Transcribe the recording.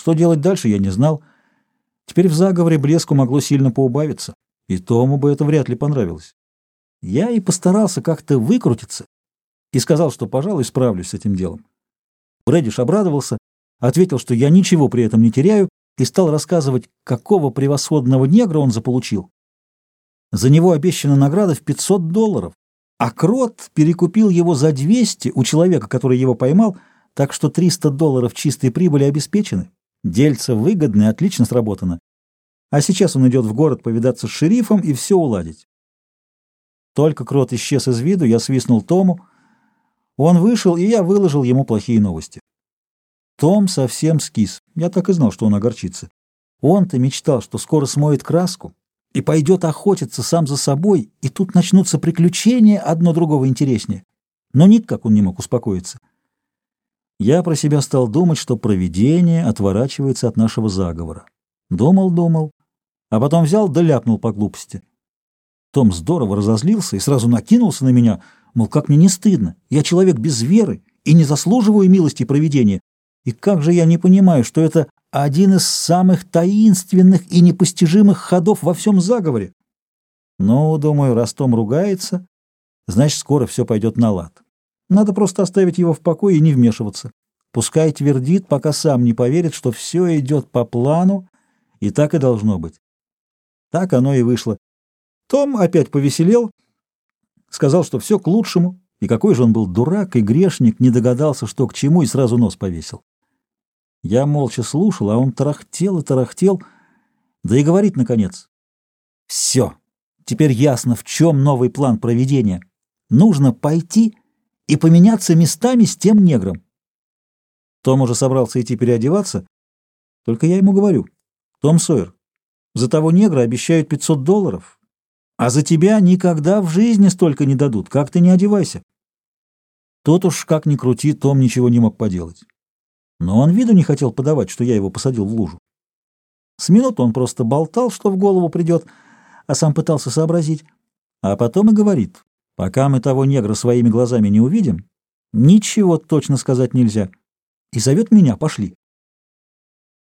Что делать дальше, я не знал. Теперь в заговоре блеску могло сильно поубавиться, и Тому бы это вряд ли понравилось. Я и постарался как-то выкрутиться и сказал, что, пожалуй, справлюсь с этим делом. Брэдиш обрадовался, ответил, что я ничего при этом не теряю, и стал рассказывать, какого превосходного негра он заполучил. За него обещана награда в 500 долларов, а Крот перекупил его за 200 у человека, который его поймал, так что 300 долларов чистой прибыли обеспечены. Дельце выгодное, отлично сработано. А сейчас он идет в город повидаться с шерифом и все уладить. Только Крот исчез из виду, я свистнул Тому. Он вышел, и я выложил ему плохие новости. Том совсем скис. Я так и знал, что он огорчится. Он-то мечтал, что скоро смоет краску и пойдет охотиться сам за собой, и тут начнутся приключения, одно другого интереснее. Но никак он не мог успокоиться. Я про себя стал думать, что провидение отворачивается от нашего заговора. Думал, думал, а потом взял да ляпнул по глупости. Том здорово разозлился и сразу накинулся на меня, мол, как мне не стыдно, я человек без веры и не заслуживаю милости провидения, и как же я не понимаю, что это один из самых таинственных и непостижимых ходов во всем заговоре? Ну, думаю, раз Том ругается, значит, скоро все пойдет на лад. Надо просто оставить его в покое и не вмешиваться. Пускай твердит, пока сам не поверит, что все идет по плану, и так и должно быть. Так оно и вышло. Том опять повеселел, сказал, что все к лучшему, и какой же он был дурак и грешник, не догадался, что к чему, и сразу нос повесил. Я молча слушал, а он тарахтел и тарахтел, да и говорит, наконец. Все, теперь ясно, в чем новый план проведения. Нужно пойти и поменяться местами с тем негром. Том уже собрался идти переодеваться, только я ему говорю, Том Сойер, за того негра обещают 500 долларов, а за тебя никогда в жизни столько не дадут, как ты не одевайся. Тот уж, как ни крути, Том ничего не мог поделать. Но он виду не хотел подавать, что я его посадил в лужу. С минуту он просто болтал, что в голову придет, а сам пытался сообразить. А потом и говорит, пока мы того негра своими глазами не увидим, ничего точно сказать нельзя. И зовет меня, пошли.